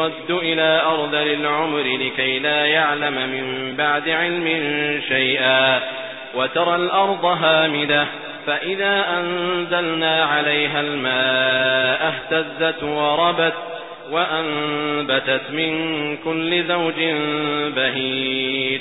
يرد إلى أرض للعمر لكي لا يعلم من بعد علم شيئا وترى الأرض هامدة فإذا أنزلنا عليها الماء اهتزت وربت وأنبتت من كل زوج بهير